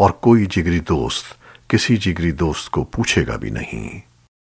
और कोई जिगरी दोस्त किसी जिगरी दोस्त को पूछेगा भी नहीं।